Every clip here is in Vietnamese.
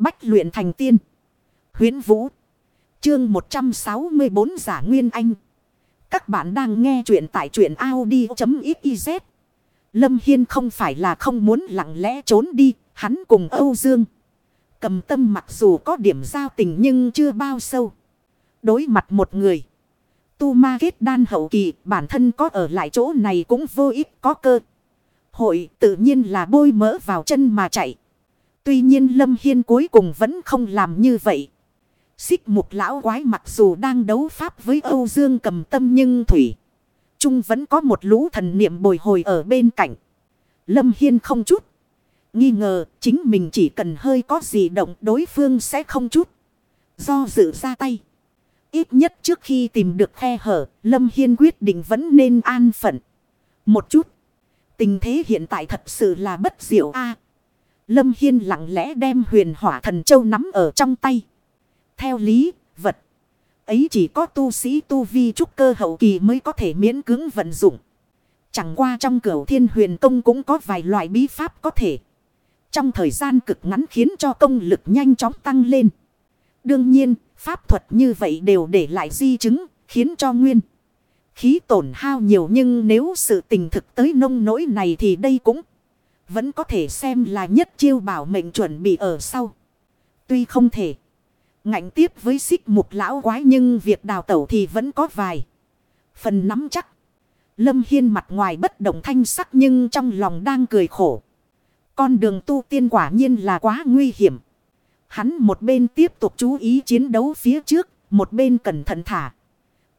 Bách luyện thành tiên. huyễn Vũ. Chương 164 giả Nguyên Anh. Các bạn đang nghe truyện tại truyện Audi.xyz. Lâm Hiên không phải là không muốn lặng lẽ trốn đi. Hắn cùng Âu Dương. Cầm tâm mặc dù có điểm giao tình nhưng chưa bao sâu. Đối mặt một người. Tu ma kết đan hậu kỳ, bản thân có ở lại chỗ này cũng vô ích, có cơ. Hội tự nhiên là bôi mỡ vào chân mà chạy. Tuy nhiên Lâm Hiên cuối cùng vẫn không làm như vậy. Xích mục lão quái mặc dù đang đấu pháp với Âu Dương cầm tâm nhưng Thủy. Trung vẫn có một lũ thần niệm bồi hồi ở bên cạnh. Lâm Hiên không chút. Nghi ngờ chính mình chỉ cần hơi có gì động đối phương sẽ không chút. Do dự ra tay. Ít nhất trước khi tìm được khe hở, Lâm Hiên quyết định vẫn nên an phận. Một chút. Tình thế hiện tại thật sự là bất diệu a Lâm Hiên lặng lẽ đem huyền hỏa thần châu nắm ở trong tay. Theo lý, vật ấy chỉ có tu sĩ tu vi trúc cơ hậu kỳ mới có thể miễn cưỡng vận dụng. Chẳng qua trong cửu thiên huyền công cũng có vài loại bí pháp có thể. Trong thời gian cực ngắn khiến cho công lực nhanh chóng tăng lên. Đương nhiên, pháp thuật như vậy đều để lại di chứng, khiến cho nguyên. Khí tổn hao nhiều nhưng nếu sự tình thực tới nông nỗi này thì đây cũng vẫn có thể xem là nhất chiêu bảo mệnh chuẩn bị ở sau. Tuy không thể ngạnh tiếp với xích mục lão quái nhưng việc đào tẩu thì vẫn có vài. Phần nắm chắc. Lâm Hiên mặt ngoài bất động thanh sắc nhưng trong lòng đang cười khổ. Con đường tu tiên quả nhiên là quá nguy hiểm. Hắn một bên tiếp tục chú ý chiến đấu phía trước, một bên cẩn thận thả.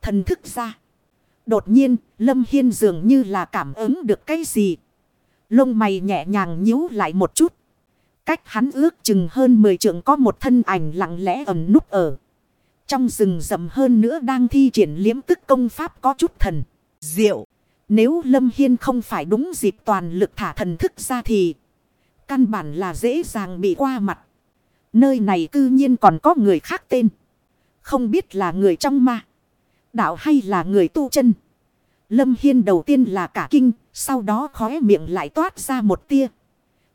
Thần thức ra. Đột nhiên, Lâm Hiên dường như là cảm ứng được cái gì. Lông mày nhẹ nhàng nhíu lại một chút. Cách hắn ước chừng hơn 10 trượng có một thân ảnh lặng lẽ ẩn núp ở. Trong rừng rậm hơn nữa đang thi triển liếm tức công pháp có chút thần. Diệu. Nếu Lâm Hiên không phải đúng dịp toàn lực thả thần thức ra thì. Căn bản là dễ dàng bị qua mặt. Nơi này cư nhiên còn có người khác tên. Không biết là người trong ma. Đạo hay là người tu chân. Lâm Hiên đầu tiên là cả kinh. Sau đó khóe miệng lại toát ra một tia.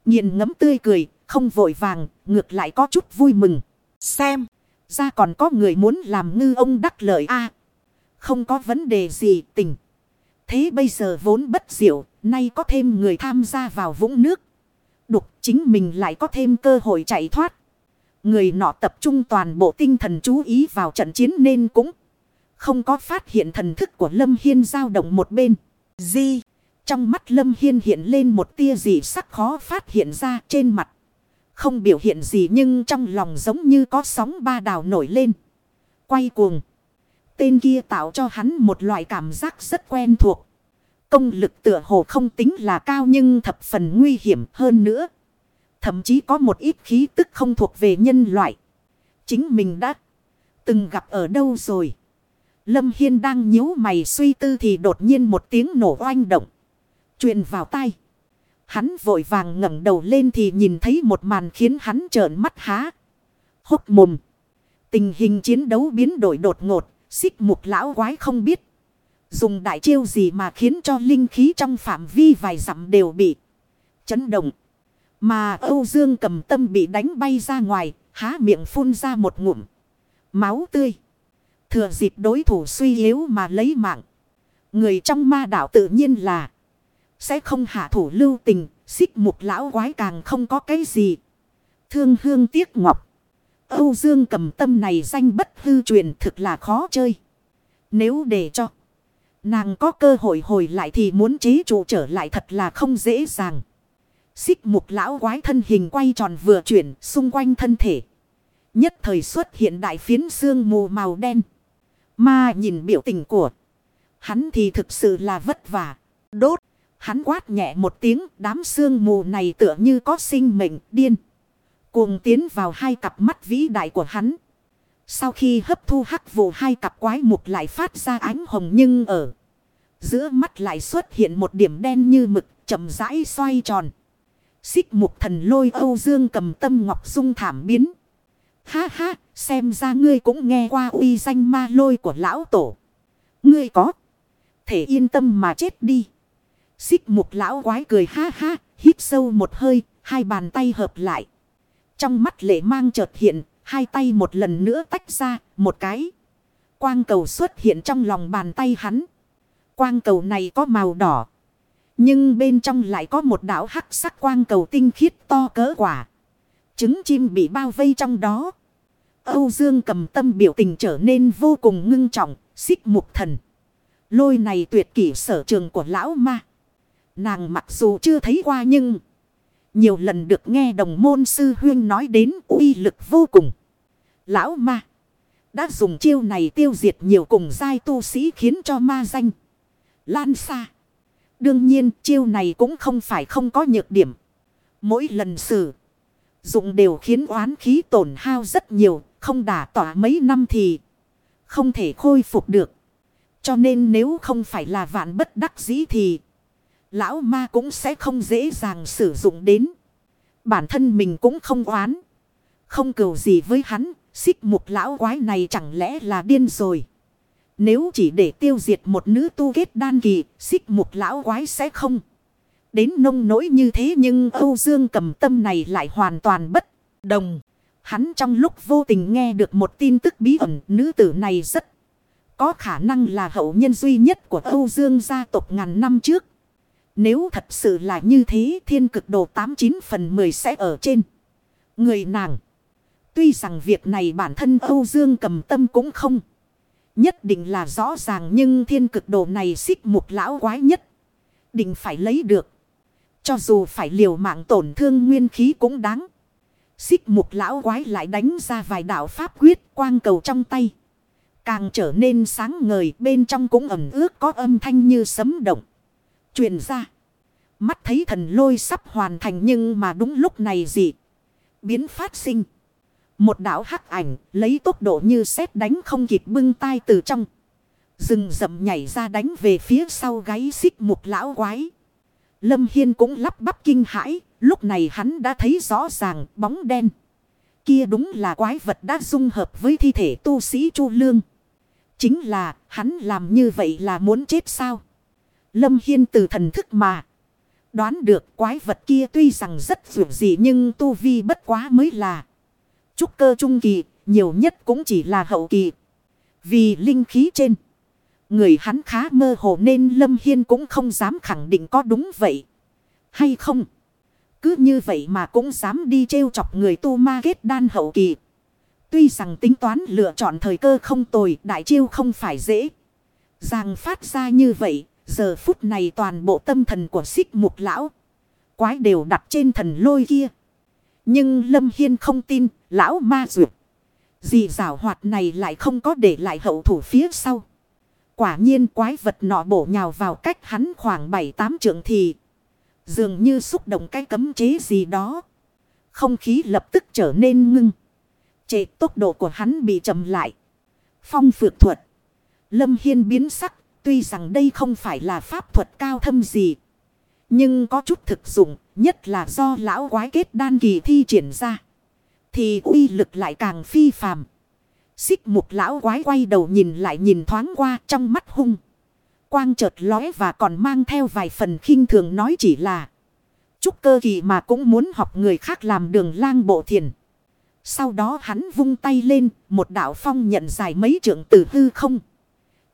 Nhìn ngấm tươi cười. Không vội vàng. Ngược lại có chút vui mừng. Xem. Ra còn có người muốn làm ngư ông đắc lợi a Không có vấn đề gì tình. Thế bây giờ vốn bất diệu. Nay có thêm người tham gia vào vũng nước. Đục chính mình lại có thêm cơ hội chạy thoát. Người nọ tập trung toàn bộ tinh thần chú ý vào trận chiến nên cũng không có phát hiện thần thức của Lâm Hiên dao động một bên. Di, trong mắt Lâm Hiên hiện lên một tia gì sắc khó phát hiện ra trên mặt. Không biểu hiện gì nhưng trong lòng giống như có sóng ba đào nổi lên. Quay cuồng. Tên kia tạo cho hắn một loại cảm giác rất quen thuộc. Công lực tựa hồ không tính là cao nhưng thập phần nguy hiểm hơn nữa. Thậm chí có một ít khí tức không thuộc về nhân loại. Chính mình đã từng gặp ở đâu rồi. Lâm Hiên đang nhíu mày suy tư thì đột nhiên một tiếng nổ oanh động. truyền vào tay. Hắn vội vàng ngẩng đầu lên thì nhìn thấy một màn khiến hắn trợn mắt há. Hốc mồm. Tình hình chiến đấu biến đổi đột ngột. Xích mục lão quái không biết. Dùng đại chiêu gì mà khiến cho linh khí trong phạm vi vài dặm đều bị chấn động. Mà Âu Dương cầm tâm bị đánh bay ra ngoài, há miệng phun ra một ngụm. Máu tươi. Thừa dịp đối thủ suy yếu mà lấy mạng. Người trong ma đạo tự nhiên là sẽ không hạ thủ lưu tình, xích mục lão quái càng không có cái gì. Thương hương tiếc ngọc. Âu Dương cầm tâm này danh bất hư truyền thực là khó chơi. Nếu để cho nàng có cơ hội hồi lại thì muốn chế trụ trở lại thật là không dễ dàng. Xích mục lão quái thân hình quay tròn vừa chuyển xung quanh thân thể. Nhất thời xuất hiện đại phiến xương mù màu đen. Mà nhìn biểu tình của hắn thì thực sự là vất vả. Đốt. Hắn quát nhẹ một tiếng, đám xương mù này tựa như có sinh mệnh điên. Cuồng tiến vào hai cặp mắt vĩ đại của hắn. Sau khi hấp thu hắc vụ, hai cặp quái mục lại phát ra ánh hồng nhưng ở. Giữa mắt lại xuất hiện một điểm đen như mực, chậm rãi xoay tròn. Xích mục thần lôi Âu Dương cầm tâm ngọc dung thảm biến. Ha ha, xem ra ngươi cũng nghe qua uy danh ma lôi của lão tổ. Ngươi có. Thể yên tâm mà chết đi. Xích mục lão quái cười ha ha, hít sâu một hơi, hai bàn tay hợp lại. Trong mắt lệ mang chợt hiện, hai tay một lần nữa tách ra, một cái. Quang cầu xuất hiện trong lòng bàn tay hắn. Quang cầu này có màu đỏ. Nhưng bên trong lại có một đảo hắc sắc quang cầu tinh khiết to cỡ quả. Trứng chim bị bao vây trong đó. Âu Dương cầm tâm biểu tình trở nên vô cùng ngưng trọng, xích mục thần. Lôi này tuyệt kỷ sở trường của lão ma. Nàng mặc dù chưa thấy qua nhưng... Nhiều lần được nghe đồng môn sư huyên nói đến uy lực vô cùng. Lão ma. Đã dùng chiêu này tiêu diệt nhiều cùng giai tu sĩ khiến cho ma danh. Lan xa. Đương nhiên chiêu này cũng không phải không có nhược điểm. Mỗi lần sử dụng đều khiến oán khí tổn hao rất nhiều. Không đả tỏa mấy năm thì không thể khôi phục được. Cho nên nếu không phải là vạn bất đắc dĩ thì lão ma cũng sẽ không dễ dàng sử dụng đến. Bản thân mình cũng không oán. Không cầu gì với hắn, xích mục lão quái này chẳng lẽ là điên rồi. Nếu chỉ để tiêu diệt một nữ tu kết đan kỳ, xích mục lão quái sẽ không. Đến nông nỗi như thế nhưng Âu Dương cầm tâm này lại hoàn toàn bất đồng. Hắn trong lúc vô tình nghe được một tin tức bí ẩn, nữ tử này rất có khả năng là hậu nhân duy nhất của Âu Dương gia tộc ngàn năm trước. Nếu thật sự là như thế, thiên cực độ 89 phần 10 sẽ ở trên người nàng. Tuy rằng việc này bản thân Âu Dương cầm tâm cũng không. Nhất định là rõ ràng nhưng thiên cực độ này xích một lão quái nhất. Định phải lấy được. Cho dù phải liều mạng tổn thương nguyên khí cũng đáng. Xích mục lão quái lại đánh ra vài đạo pháp quyết quang cầu trong tay. Càng trở nên sáng ngời, bên trong cũng ẩm ướt, có âm thanh như sấm động. Truyền ra. Mắt thấy thần lôi sắp hoàn thành nhưng mà đúng lúc này gì. Biến phát sinh. Một đảo hắc ảnh lấy tốc độ như sét đánh không kịp bưng tay từ trong. Rừng rậm nhảy ra đánh về phía sau gáy xích mục lão quái. Lâm Hiên cũng lắp bắp kinh hãi. Lúc này hắn đã thấy rõ ràng bóng đen. Kia đúng là quái vật đã dung hợp với thi thể tu sĩ Chu Lương. Chính là hắn làm như vậy là muốn chết sao? Lâm Hiên từ thần thức mà. Đoán được quái vật kia tuy rằng rất dù gì nhưng tu vi bất quá mới là. Trúc cơ trung kỳ, nhiều nhất cũng chỉ là hậu kỳ. Vì linh khí trên. Người hắn khá mơ hồ nên Lâm Hiên cũng không dám khẳng định có đúng vậy. Hay không? Cứ như vậy mà cũng dám đi trêu chọc người tu ma kết đan hậu kỳ. Tuy rằng tính toán lựa chọn thời cơ không tồi, đại chiêu không phải dễ. Giang phát ra như vậy, giờ phút này toàn bộ tâm thần của xích mục lão. Quái đều đặt trên thần lôi kia. Nhưng Lâm Hiên không tin, lão ma duyệt. Dì giảo hoạt này lại không có để lại hậu thủ phía sau. Quả nhiên quái vật nọ bổ nhào vào cách hắn khoảng 7-8 trượng thì. Dường như xúc động cái cấm chế gì đó. Không khí lập tức trở nên ngưng. Trệ tốc độ của hắn bị chậm lại. Phong phược thuật. Lâm Hiên biến sắc. Tuy rằng đây không phải là pháp thuật cao thâm gì. Nhưng có chút thực dụng. Nhất là do lão quái kết đan kỳ thi triển ra. Thì uy lực lại càng phi phàm. Xích mục lão quái quay đầu nhìn lại nhìn thoáng qua trong mắt hung. Quang chợt lóe và còn mang theo vài phần khinh thường nói chỉ là. Chúc cơ kỳ mà cũng muốn học người khác làm đường lang bộ thiền. Sau đó hắn vung tay lên, một đạo phong nhận dài mấy trượng từ hư không.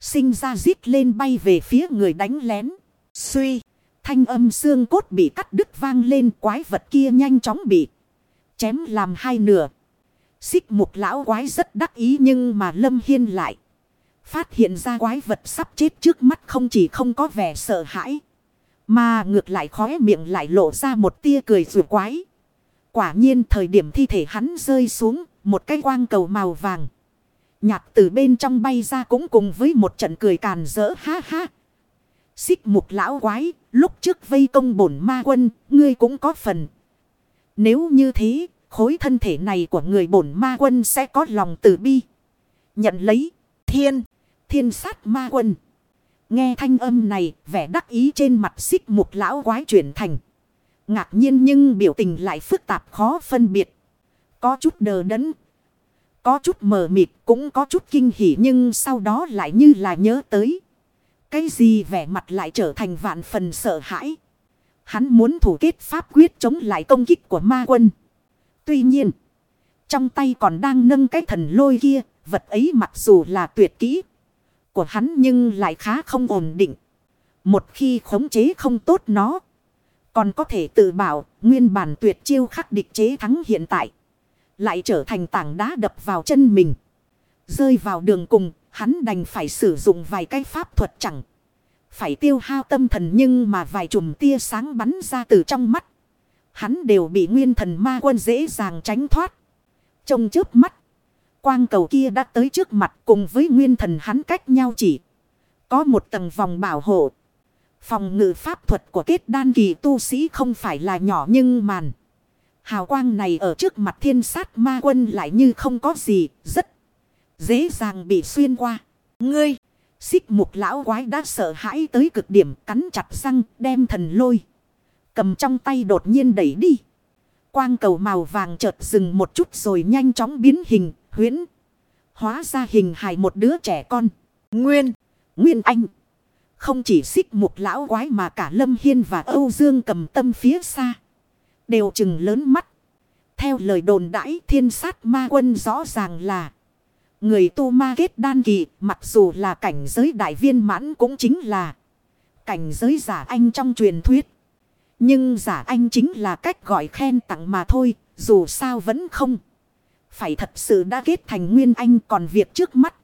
Sinh ra giết lên bay về phía người đánh lén. Suy, thanh âm xương cốt bị cắt đứt vang lên quái vật kia nhanh chóng bị chém làm hai nửa. Xích mục lão quái rất đắc ý nhưng mà Lâm Hiên lại. Phát hiện ra quái vật sắp chết trước mắt không chỉ không có vẻ sợ hãi. Mà ngược lại khóe miệng lại lộ ra một tia cười rùa quái. Quả nhiên thời điểm thi thể hắn rơi xuống, một cái quang cầu màu vàng. Nhạt từ bên trong bay ra cũng cùng với một trận cười càn rỡ ha ha. Xích mục lão quái, lúc trước vây công bổn ma quân, ngươi cũng có phần. Nếu như thế, khối thân thể này của người bổn ma quân sẽ có lòng từ bi. Nhận lấy, thiên, thiên sát ma quân. Nghe thanh âm này, vẻ đắc ý trên mặt xích mục lão quái chuyển thành. Ngạc nhiên nhưng biểu tình lại phức tạp khó phân biệt. Có chút đờ đẫn. Có chút mờ mịt cũng có chút kinh hỉ nhưng sau đó lại như là nhớ tới. Cái gì vẻ mặt lại trở thành vạn phần sợ hãi. Hắn muốn thủ kết pháp quyết chống lại công kích của ma quân. Tuy nhiên. Trong tay còn đang nâng cái thần lôi kia, vật ấy mặc dù là tuyệt kỹ của hắn nhưng lại khá không ổn định. Một khi khống chế không tốt nó, còn có thể tự bảo nguyên bản tuyệt chiêu khắc địch chế thắng hiện tại. Lại trở thành tảng đá đập vào chân mình. Rơi vào đường cùng, hắn đành phải sử dụng vài cái pháp thuật chẳng. Phải tiêu hao tâm thần nhưng mà vài chùm tia sáng bắn ra từ trong mắt. Hắn đều bị nguyên thần ma quân dễ dàng tránh thoát. Trông trước mắt. Quang cầu kia đã tới trước mặt cùng với nguyên thần hắn cách nhau chỉ. Có một tầng vòng bảo hộ. Phòng ngự pháp thuật của kết đan kỳ tu sĩ không phải là nhỏ nhưng màn. Hào quang này ở trước mặt thiên sát ma quân lại như không có gì, rất dễ dàng bị xuyên qua. Ngươi, xích mục lão quái đã sợ hãi tới cực điểm cắn chặt răng đem thần lôi. Cầm trong tay đột nhiên đẩy đi. Quang cầu màu vàng chợt dừng một chút rồi nhanh chóng biến hình, huyễn. Hóa ra hình hài một đứa trẻ con. Nguyên, Nguyên Anh. Không chỉ xích mục lão quái mà cả Lâm Hiên và Âu Dương cầm tâm phía xa. Đều chừng lớn mắt. Theo lời đồn đãi thiên sát ma quân rõ ràng là. Người tu ma kết đan kỳ mặc dù là cảnh giới đại viên mãn cũng chính là. Cảnh giới giả anh trong truyền thuyết. Nhưng giả anh chính là cách gọi khen tặng mà thôi. Dù sao vẫn không. Phải thật sự đã kết thành nguyên anh còn việc trước mắt.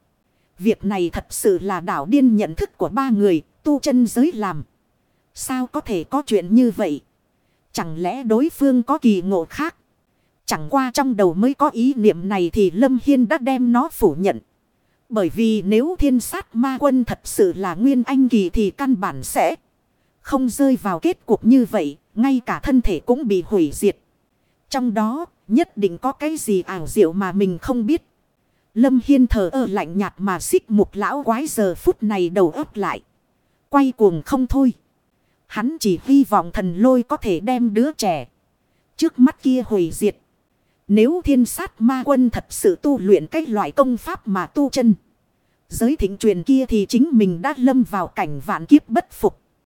Việc này thật sự là đảo điên nhận thức của ba người, tu chân giới làm. Sao có thể có chuyện như vậy? Chẳng lẽ đối phương có kỳ ngộ khác? Chẳng qua trong đầu mới có ý niệm này thì Lâm Hiên đã đem nó phủ nhận. Bởi vì nếu thiên sát ma quân thật sự là nguyên anh kỳ thì căn bản sẽ không rơi vào kết cục như vậy, ngay cả thân thể cũng bị hủy diệt. Trong đó, nhất định có cái gì ảo diệu mà mình không biết. Lâm Hiên thờ ơ lạnh nhạt mà xích một lão quái giờ phút này đầu ấp lại. Quay cuồng không thôi. Hắn chỉ hy vọng thần lôi có thể đem đứa trẻ. Trước mắt kia hủy diệt. Nếu thiên sát ma quân thật sự tu luyện cái loại công pháp mà tu chân. Giới thịnh truyền kia thì chính mình đã lâm vào cảnh vạn kiếp bất phục.